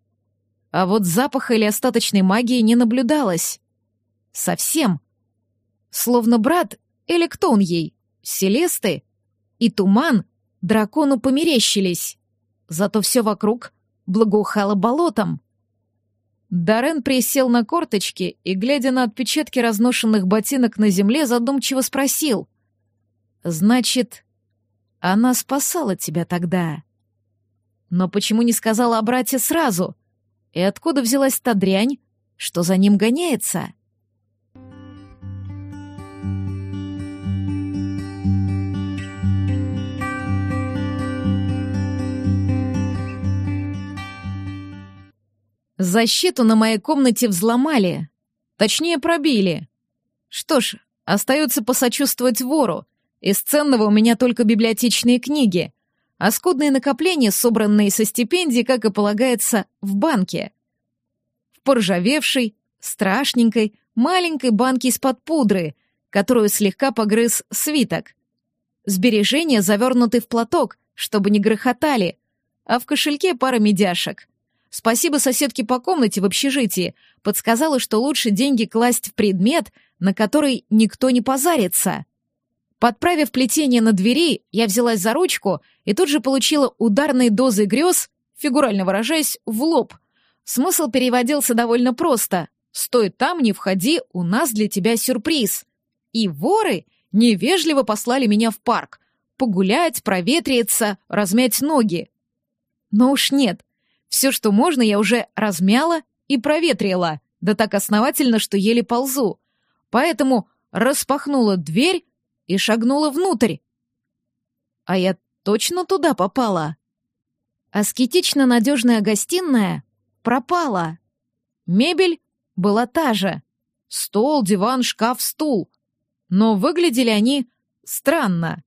а вот запаха или остаточной магии не наблюдалось. Совсем. Словно брат, или кто он ей, Селесты, и туман дракону померещились зато все вокруг благоухало болотом. Дарен присел на корточки и, глядя на отпечатки разношенных ботинок на земле, задумчиво спросил. «Значит, она спасала тебя тогда?» Но почему не сказала о брате сразу? И откуда взялась та дрянь, что за ним гоняется?» Защиту на моей комнате взломали. Точнее, пробили. Что ж, Остается посочувствовать вору. Из ценного у меня только библиотечные книги, а скудные накопления, собранные со стипендий, как и полагается, в банке. В поржавевшей, страшненькой, маленькой банке из-под пудры, которую слегка погрыз свиток. Сбережения завернуты в платок, чтобы не грохотали, а в кошельке пара медяшек. Спасибо соседке по комнате в общежитии, подсказала, что лучше деньги класть в предмет, на который никто не позарится. Подправив плетение на двери, я взялась за ручку и тут же получила ударные дозы грез, фигурально выражаясь, в лоб. Смысл переводился довольно просто. «Стой там, не входи, у нас для тебя сюрприз». И воры невежливо послали меня в парк. Погулять, проветриться, размять ноги. Но уж нет. Все, что можно, я уже размяла и проветрила, да так основательно, что еле ползу. Поэтому распахнула дверь и шагнула внутрь. А я точно туда попала. Аскетично надежная гостиная пропала. Мебель была та же. Стол, диван, шкаф, стул. Но выглядели они странно.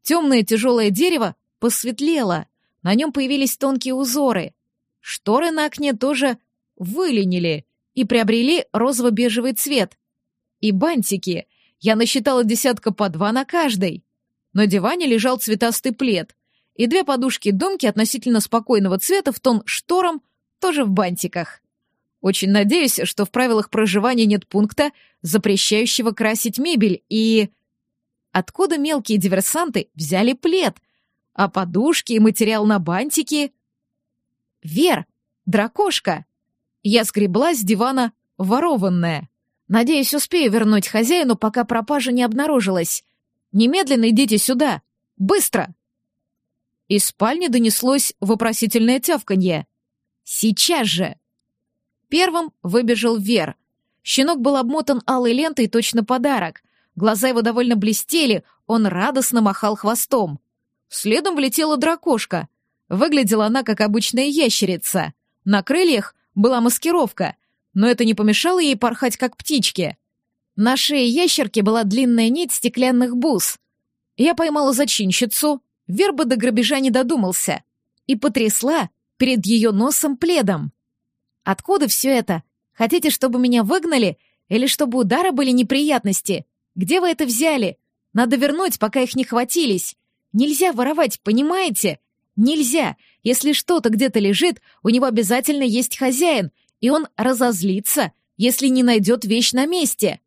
Темное тяжелое дерево посветлело, на нем появились тонкие узоры. Шторы на окне тоже выленили и приобрели розово-бежевый цвет. И бантики. Я насчитала десятка по два на каждой. На диване лежал цветастый плед, и две подушки-думки относительно спокойного цвета в тон шторам тоже в бантиках. Очень надеюсь, что в правилах проживания нет пункта, запрещающего красить мебель, и... Откуда мелкие диверсанты взяли плед? А подушки и материал на бантики? Вер, дракошка! Я сгребла с дивана ворованная. Надеюсь, успею вернуть хозяину, пока пропажа не обнаружилась. Немедленно идите сюда! Быстро!» Из спальни донеслось вопросительное тявканье. «Сейчас же!» Первым выбежал Вер. Щенок был обмотан алой лентой, точно подарок. Глаза его довольно блестели, он радостно махал хвостом. Следом влетела дракошка. Выглядела она, как обычная ящерица. На крыльях была маскировка, но это не помешало ей порхать, как птички. На шее ящерки была длинная нить стеклянных бус. Я поймала зачинщицу, верба до грабежа не додумался, и потрясла перед ее носом пледом. «Откуда все это? Хотите, чтобы меня выгнали? Или чтобы удары были неприятности? Где вы это взяли? Надо вернуть, пока их не хватились. Нельзя воровать, понимаете? Нельзя. Если что-то где-то лежит, у него обязательно есть хозяин, и он разозлится, если не найдет вещь на месте.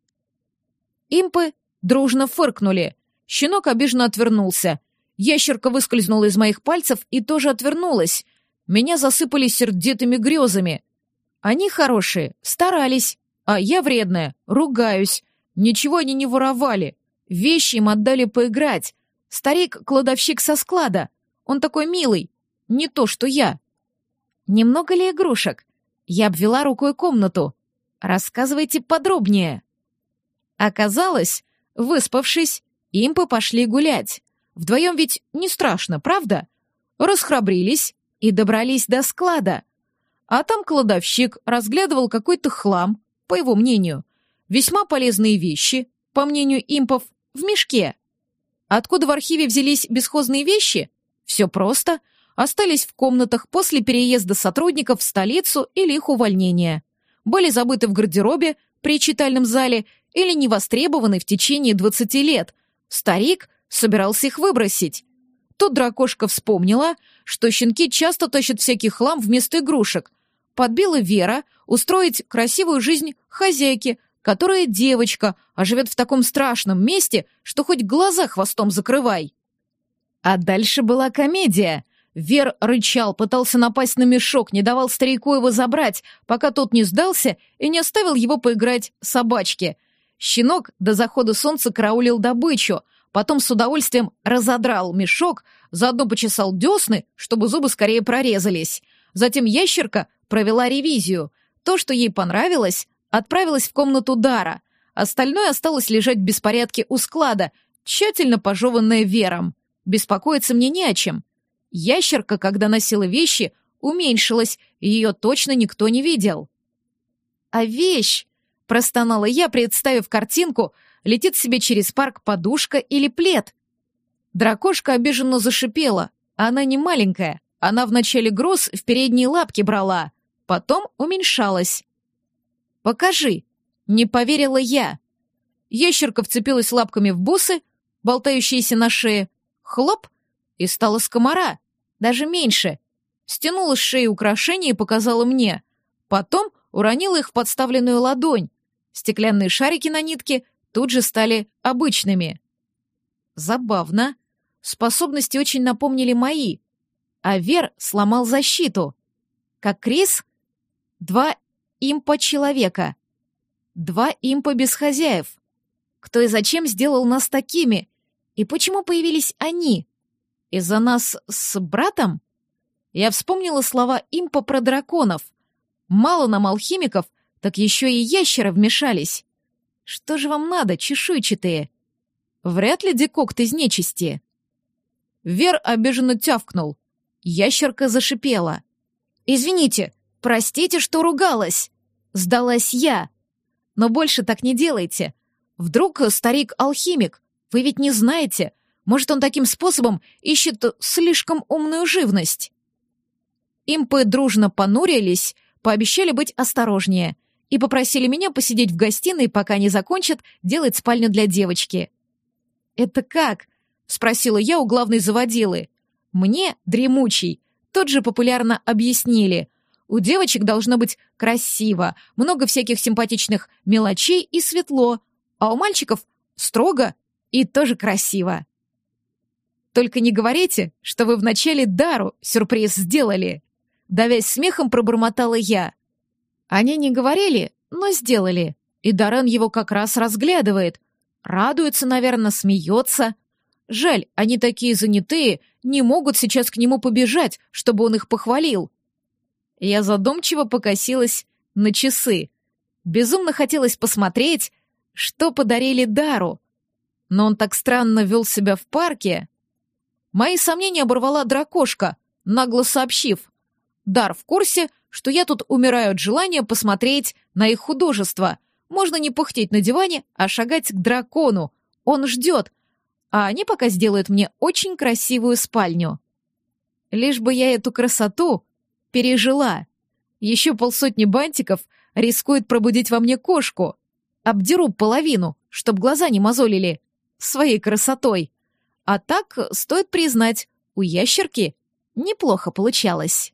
Импы дружно фыркнули. Щенок обиженно отвернулся. Ящерка выскользнула из моих пальцев и тоже отвернулась. Меня засыпали сердитыми грезами. Они хорошие, старались, а я вредная, ругаюсь. Ничего они не воровали. Вещи им отдали поиграть. Старик-кладовщик со склада. Он такой милый. Не то, что я. Немного ли игрушек? Я обвела рукой комнату. Рассказывайте подробнее. Оказалось, выспавшись, импы пошли гулять. Вдвоем ведь не страшно, правда? Расхрабрились и добрались до склада. А там кладовщик разглядывал какой-то хлам, по его мнению. Весьма полезные вещи, по мнению импов, в мешке. Откуда в архиве взялись бесхозные вещи? Все просто — остались в комнатах после переезда сотрудников в столицу или их увольнения. Были забыты в гардеробе при читальном зале или не востребованы в течение 20 лет. Старик собирался их выбросить. Тут дракошка вспомнила, что щенки часто тащат всякий хлам вместо игрушек. Подбила Вера устроить красивую жизнь хозяйки, которая девочка, а живет в таком страшном месте, что хоть глаза хвостом закрывай. А дальше была комедия. Вер рычал, пытался напасть на мешок, не давал старику его забрать, пока тот не сдался и не оставил его поиграть собачке. Щенок до захода солнца караулил добычу, потом с удовольствием разодрал мешок, заодно почесал десны, чтобы зубы скорее прорезались. Затем ящерка провела ревизию. То, что ей понравилось, отправилась в комнату Дара. Остальное осталось лежать в беспорядке у склада, тщательно пожеванное Вером. Беспокоиться мне не о чем. Ящерка, когда носила вещи, уменьшилась, и ее точно никто не видел. «А вещь?» — простонала я, представив картинку, летит себе через парк подушка или плед. Дракошка обиженно зашипела. Она не маленькая, она в начале гроз в передние лапки брала, потом уменьшалась. «Покажи!» — не поверила я. Ящерка вцепилась лапками в бусы, болтающиеся на шее. Хлоп! И стала скомора, даже меньше. Стянула с шеи украшения и показала мне. Потом уронила их в подставленную ладонь. Стеклянные шарики на нитке тут же стали обычными. Забавно. Способности очень напомнили мои. А Вер сломал защиту. Как Крис? Два импа человека. Два импа без хозяев. Кто и зачем сделал нас такими? И почему появились они? Из-за нас с братом? Я вспомнила слова импа про драконов. Мало нам алхимиков, так еще и ящеры вмешались. Что же вам надо, чешуйчатые? Вряд ли декокт из нечисти. Вер обиженно тявкнул. Ящерка зашипела. «Извините, простите, что ругалась!» Сдалась я. «Но больше так не делайте. Вдруг старик-алхимик? Вы ведь не знаете. Может, он таким способом ищет слишком умную живность?» Импы дружно понурились, пообещали быть осторожнее и попросили меня посидеть в гостиной, пока не закончат делать спальню для девочки. «Это как?» — спросила я у главной заводилы. Мне, дремучий, тот же популярно объяснили. У девочек должно быть красиво, много всяких симпатичных мелочей и светло, а у мальчиков строго и тоже красиво. Только не говорите, что вы вначале Дару сюрприз сделали. Давясь смехом, пробормотала я. Они не говорили, но сделали. И Дарен его как раз разглядывает. Радуется, наверное, смеется. Жаль, они такие занятые, не могут сейчас к нему побежать, чтобы он их похвалил. Я задумчиво покосилась на часы. Безумно хотелось посмотреть, что подарили Дару. Но он так странно вел себя в парке. Мои сомнения оборвала дракошка, нагло сообщив. Дар в курсе, что я тут умираю от желания посмотреть на их художество. Можно не пыхтеть на диване, а шагать к дракону. Он ждет, а они пока сделают мне очень красивую спальню. Лишь бы я эту красоту пережила. Еще полсотни бантиков рискует пробудить во мне кошку. Обдеру половину, чтоб глаза не мозолили. Своей красотой. А так, стоит признать, у ящерки неплохо получалось.